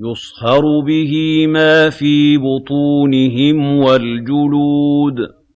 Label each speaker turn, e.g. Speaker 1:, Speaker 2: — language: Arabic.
Speaker 1: يُصْهَرُ بِهِ مَا فِي بُطُونِهِمْ وَالْجُلُودُ